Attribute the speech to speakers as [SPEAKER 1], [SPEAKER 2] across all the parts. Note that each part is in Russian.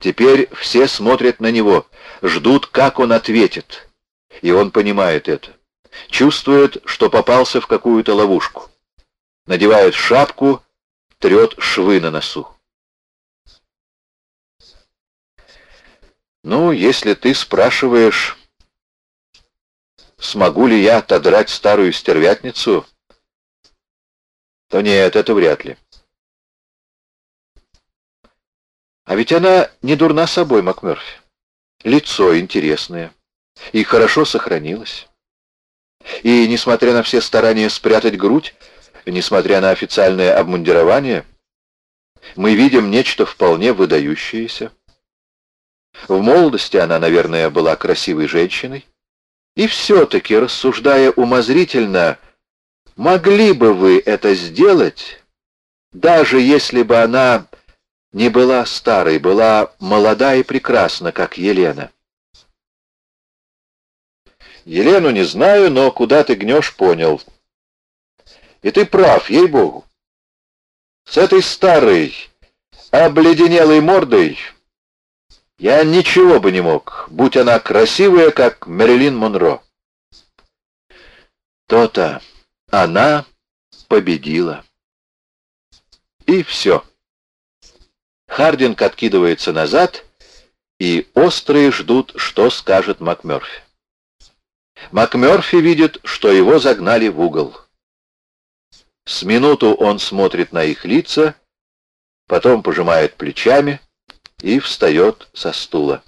[SPEAKER 1] Теперь все смотрят на него, ждут, как он ответит. И он понимает это. Чувствует, что попался в какую-то ловушку. Надевает шапку, трет швы на носу. Ну, если ты спрашиваешь, смогу ли я отодрать старую стервятницу, то нет, это вряд ли. А ведь она не дурна собой, МакМерфи. Лицо интересное и хорошо сохранилось. И, несмотря на все старания спрятать грудь, несмотря на официальное обмундирование, мы видим нечто вполне выдающееся. В молодости она, наверное, была красивой женщиной. И все-таки, рассуждая умозрительно, могли бы вы это сделать, даже если бы она не была старой, была молода и прекрасна, как Елена. Елену не знаю, но куда ты гнешь, понял. И ты прав, ей-богу. С этой старой, обледенелой мордой я ничего бы не мог, будь она красивая, как Мэрилин Монро. То-то она победила. И все. Хардинг откидывается назад, и острые ждут, что скажет МакМёрфи. МакМёрфи видит, что его загнали в угол. С минуту он смотрит на их лица, потом пожимает плечами и встает со стула.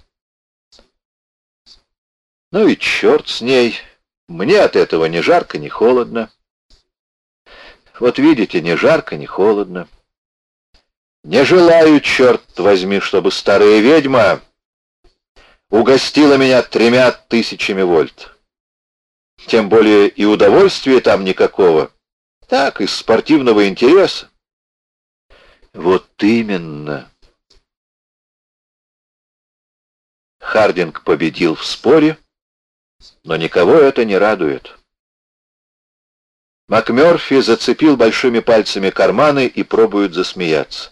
[SPEAKER 1] Ну и черт с ней, мне от этого ни жарко, ни холодно. Вот видите, ни жарко, ни холодно. Не желаю, черт возьми, чтобы старая ведьма угостила меня тремя тысячами вольт. Тем более и удовольствия там никакого. Так, из спортивного интереса. Вот именно. Хардинг победил в споре, но никого это не радует. МакМёрфи зацепил большими пальцами карманы и пробует засмеяться.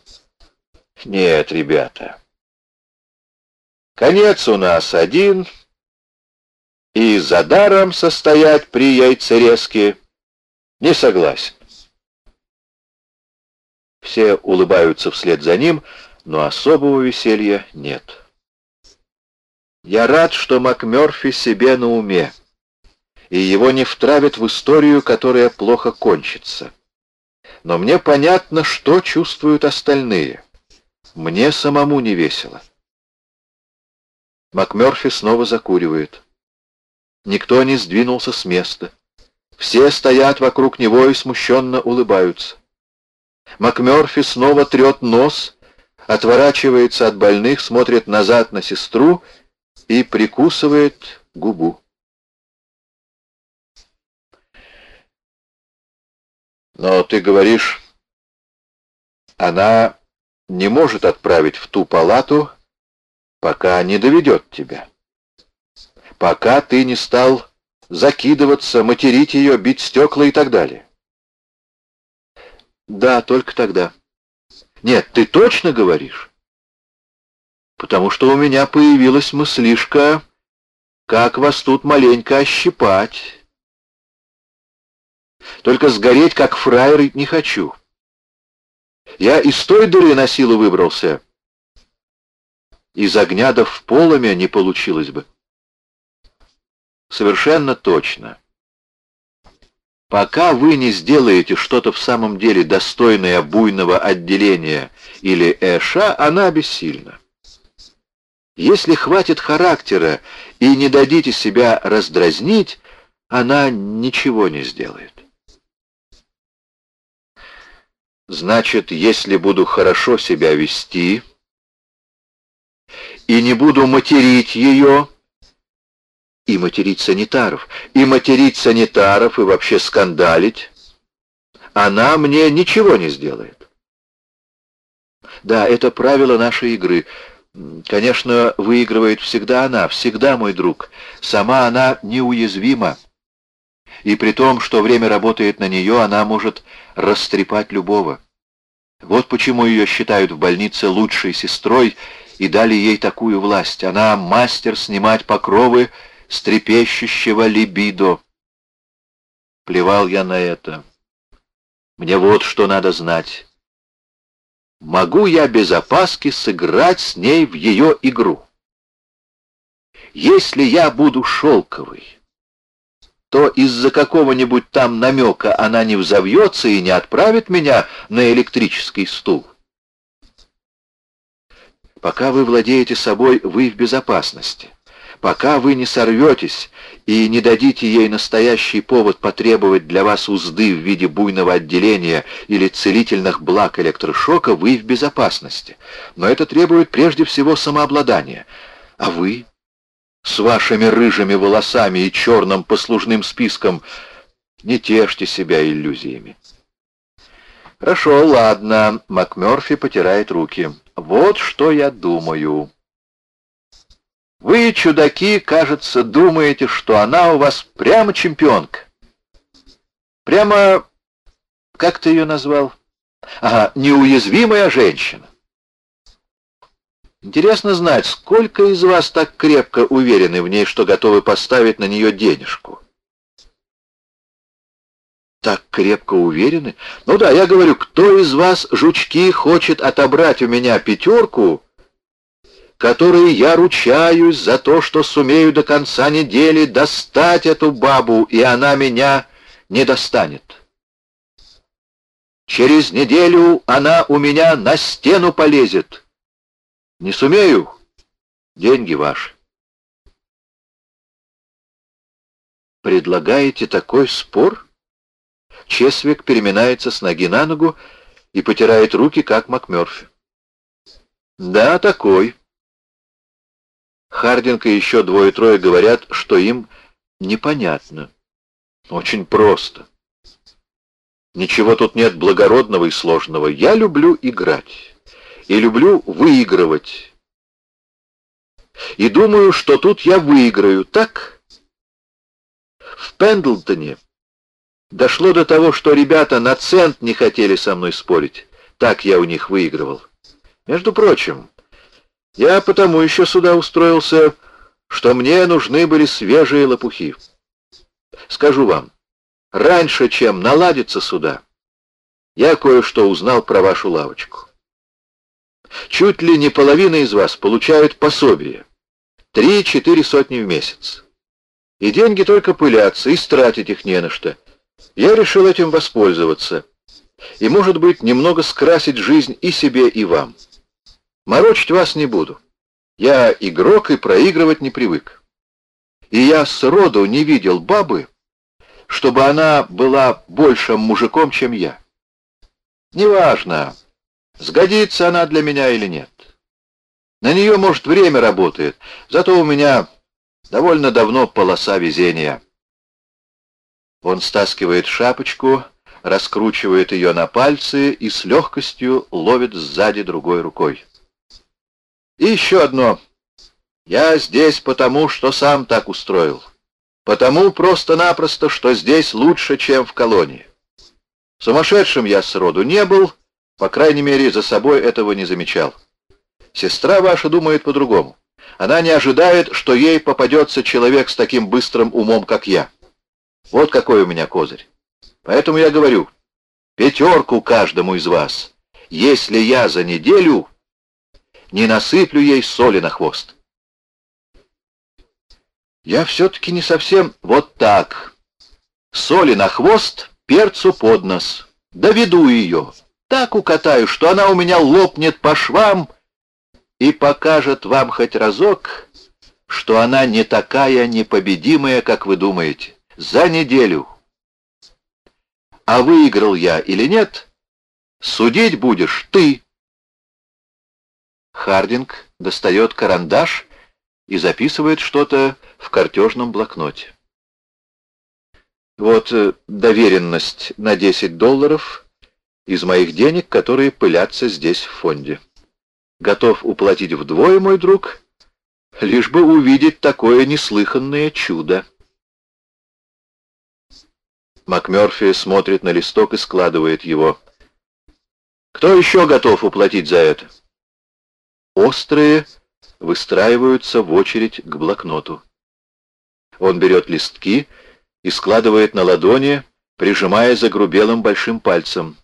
[SPEAKER 1] Нет, ребята. Конец у нас один, и за даром состоять при яйцерезке не согласен. Все улыбаются вслед за ним, но особого веселья нет. Я рад, что МакМёрфи себе на уме, и его не втравят в историю, которая плохо кончится. Но мне понятно, что чувствуют остальные. Мне самому не весело. МакМёрфи снова закуривает. Никто не сдвинулся с места. Все стоят вокруг него и смущенно улыбаются. МакМёрфи снова трет нос, отворачивается от больных, смотрит назад на сестру и прикусывает губу. Но ты говоришь, она не может отправить в ту палату, пока не доведет тебя. Пока ты не стал закидываться, материть ее, бить стекла и так далее. Да, только тогда. Нет, ты точно говоришь? Потому что у меня появилась мыслишка, как вас тут маленько ощипать. Только сгореть, как фраер, не хочу. Я из той дыры на силу выбрался. Из огня да в полымя не получилось бы. Совершенно точно. Пока вы не сделаете что-то в самом деле достойное буйного отделения или эша, она бессильна. Если хватит характера и не дадите себя раздразнить, она ничего не сделает. Значит, если буду хорошо себя вести и не буду материть ее, и материть санитаров, и материть санитаров, и вообще скандалить, она мне ничего не сделает. Да, это правило нашей игры. Конечно, выигрывает всегда она, всегда мой друг. Сама она неуязвима. И при том, что время работает на нее, она может растрепать любого. Вот почему ее считают в больнице лучшей сестрой и дали ей такую власть. Она мастер снимать покровы с трепещущего либидо. Плевал я на это. Мне вот что надо знать. Могу я без опаски сыграть с ней в ее игру? Если я буду шелковый, то из-за какого-нибудь там намека она не взовьется и не отправит меня на электрический стул. Пока вы владеете собой, вы в безопасности. Пока вы не сорветесь и не дадите ей настоящий повод потребовать для вас узды в виде буйного отделения или целительных благ электрошока, вы в безопасности. Но это требует прежде всего самообладания. А вы с вашими рыжими волосами и черным послужным списком. Не тешьте себя иллюзиями. Хорошо, ладно, МакМёрфи потирает руки. Вот что я думаю. Вы, чудаки, кажется, думаете, что она у вас прямо чемпионка. Прямо, как ты ее назвал? Ага, неуязвимая женщина. Интересно знать, сколько из вас так крепко уверены в ней, что готовы поставить на нее денежку? Так крепко уверены? Ну да, я говорю, кто из вас, жучки, хочет отобрать у меня пятерку, которой я ручаюсь за то, что сумею до конца недели достать эту бабу, и она меня не достанет? Через неделю она у меня на стену полезет, не сумею. Деньги ваши. Предлагаете такой спор? Чесвик переминается с ноги на ногу и потирает руки, как МакМёрфи. Да, такой. Хардинг и еще двое-трое говорят, что им непонятно. Очень просто. Ничего тут нет благородного и сложного. Я люблю играть и люблю выигрывать. И думаю, что тут я выиграю, так? В Пендлтоне дошло до того, что ребята на цент не хотели со мной спорить. Так я у них выигрывал. Между прочим, я потому еще сюда устроился, что мне нужны были свежие лопухи. Скажу вам, раньше, чем наладиться сюда, я кое-что узнал про вашу лавочку. Чуть ли не половина из вас получают пособие. Три-четыре сотни в месяц. И деньги только пылятся, и стратить их не на что. Я решил этим воспользоваться. И, может быть, немного скрасить жизнь и себе, и вам. Морочить вас не буду. Я игрок и проигрывать не привык. И я сроду не видел бабы, чтобы она была большим мужиком, чем я. Неважно, Сгодится она для меня или нет. На нее, может, время работает, зато у меня довольно давно полоса везения. Он стаскивает шапочку, раскручивает ее на пальцы и с легкостью ловит сзади другой рукой. И еще одно. Я здесь потому, что сам так устроил. Потому просто-напросто, что здесь лучше, чем в колонии. Сумасшедшим я сроду не был, по крайней мере, за собой этого не замечал. Сестра ваша думает по-другому. Она не ожидает, что ей попадется человек с таким быстрым умом, как я. Вот какой у меня козырь. Поэтому я говорю, пятерку каждому из вас, если я за неделю не насыплю ей соли на хвост. Я все-таки не совсем вот так. Соли на хвост, перцу под нос. Доведу ее так укатаю, что она у меня лопнет по швам и покажет вам хоть разок, что она не такая непобедимая, как вы думаете. За неделю. А выиграл я или нет, судить будешь ты. Хардинг достает карандаш и записывает что-то в картежном блокноте. Вот э, доверенность на 10 долларов из моих денег, которые пылятся здесь в фонде. Готов уплатить вдвое, мой друг, лишь бы увидеть такое неслыханное чудо. МакМёрфи смотрит на листок и складывает его. Кто еще готов уплатить за это? Острые выстраиваются в очередь к блокноту. Он берет листки и складывает на ладони, прижимая загрубелым большим пальцем.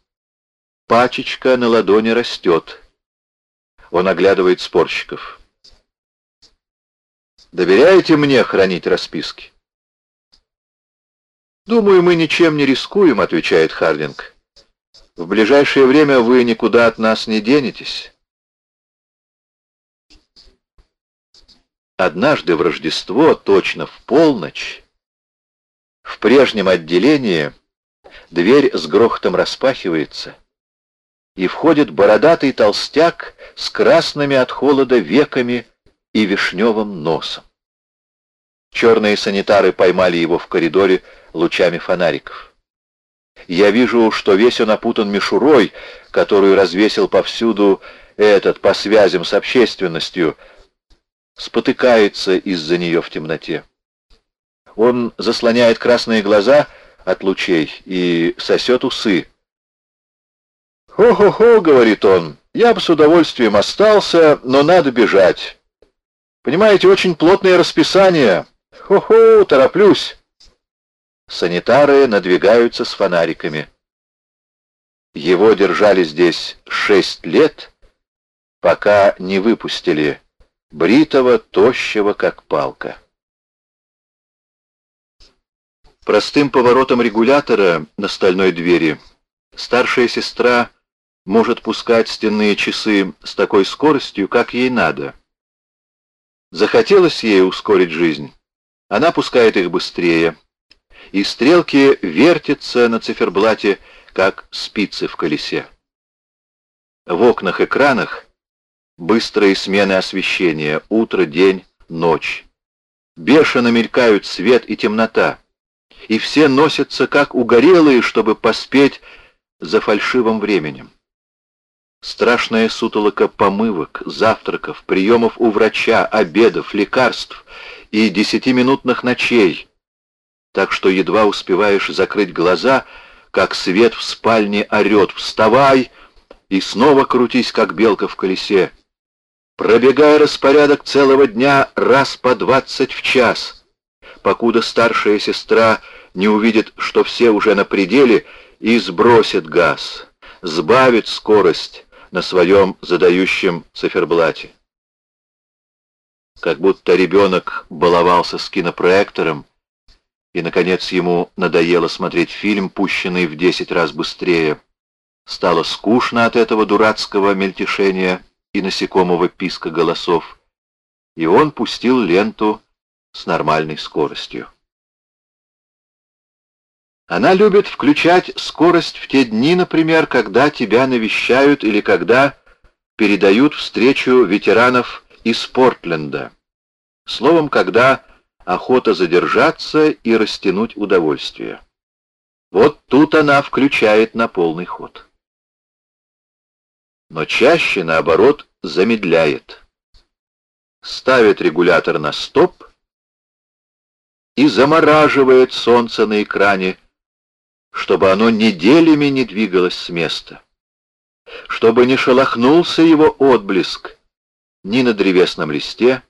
[SPEAKER 1] Пачечка на ладони растет. Он оглядывает спорщиков. «Доверяете мне хранить расписки?» «Думаю, мы ничем не рискуем», — отвечает Хардинг. «В ближайшее время вы никуда от нас не денетесь». Однажды в Рождество, точно в полночь, в прежнем отделении дверь с грохотом распахивается, и входит бородатый толстяк с красными от холода веками и вишневым носом. Черные санитары поймали его в коридоре лучами фонариков. Я вижу, что весь он опутан мишурой, которую развесил повсюду этот по связям с общественностью, спотыкается из-за нее в темноте. Он заслоняет красные глаза от лучей и сосет усы. «Хо-хо-хо», — говорит он, — «я бы с удовольствием остался, но надо бежать. Понимаете, очень плотное расписание. Хо-хо, тороплюсь». Санитары надвигаются с фонариками. Его держали здесь шесть лет, пока не выпустили бритого, тощего, как палка. Простым поворотом регулятора на стальной двери старшая сестра может пускать стенные часы с такой скоростью, как ей надо. Захотелось ей ускорить жизнь, она пускает их быстрее, и стрелки вертятся на циферблате, как спицы в колесе. В окнах-экранах Быстрые смены освещения, утро, день, ночь. Бешено мелькают свет и темнота, и все носятся как угорелые, чтобы поспеть за фальшивым временем. Страшная сутолока помывок, завтраков, приемов у врача, обедов, лекарств и десятиминутных ночей, так что едва успеваешь закрыть глаза, как свет в спальне орет «Вставай!» и снова крутись, как белка в колесе, пробегая распорядок целого дня раз по двадцать в час, покуда старшая сестра не увидит, что все уже на пределе, и сбросит газ, сбавит скорость на своем задающем циферблате. Как будто ребенок баловался с кинопроектором, и, наконец, ему надоело смотреть фильм, пущенный в десять раз быстрее. Стало скучно от этого дурацкого мельтешения — и насекомого писка голосов, и он пустил ленту с нормальной скоростью. Она любит включать скорость в те дни, например, когда тебя навещают или когда передают встречу ветеранов из Портленда. Словом, когда охота задержаться и растянуть удовольствие. Вот тут она включает на полный ход но чаще, наоборот, замедляет. Ставит регулятор на стоп и замораживает солнце на экране, чтобы оно неделями не двигалось с места, чтобы не шелохнулся его отблеск ни на древесном листе,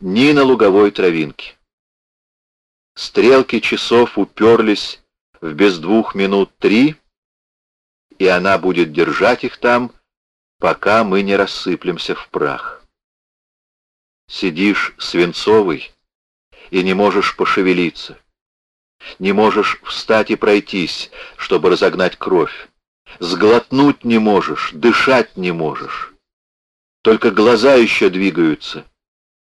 [SPEAKER 1] ни на луговой травинке. Стрелки часов уперлись в без двух минут три, и она будет держать их там, пока мы не рассыплемся в прах. Сидишь свинцовый и не можешь пошевелиться. Не можешь встать и пройтись, чтобы разогнать кровь. Сглотнуть не можешь, дышать не можешь. Только глаза еще двигаются.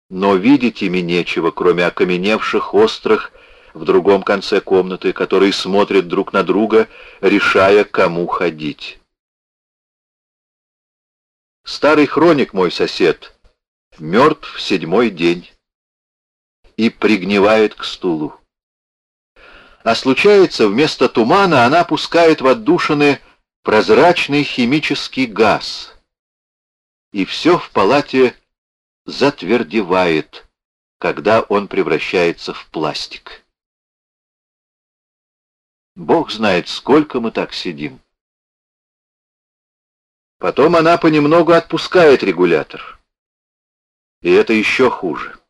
[SPEAKER 1] Но видеть ими нечего, кроме окаменевших, острых, в другом конце комнаты, которые смотрят друг на друга, решая, кому ходить. Старый хроник, мой сосед, мертв седьмой день и пригнивает к стулу. А случается, вместо тумана она пускает в отдушины прозрачный химический газ. И все в палате затвердевает, когда он превращается в пластик. Бог знает, сколько мы так сидим. Потом она понемногу отпускает регулятор. И это еще хуже.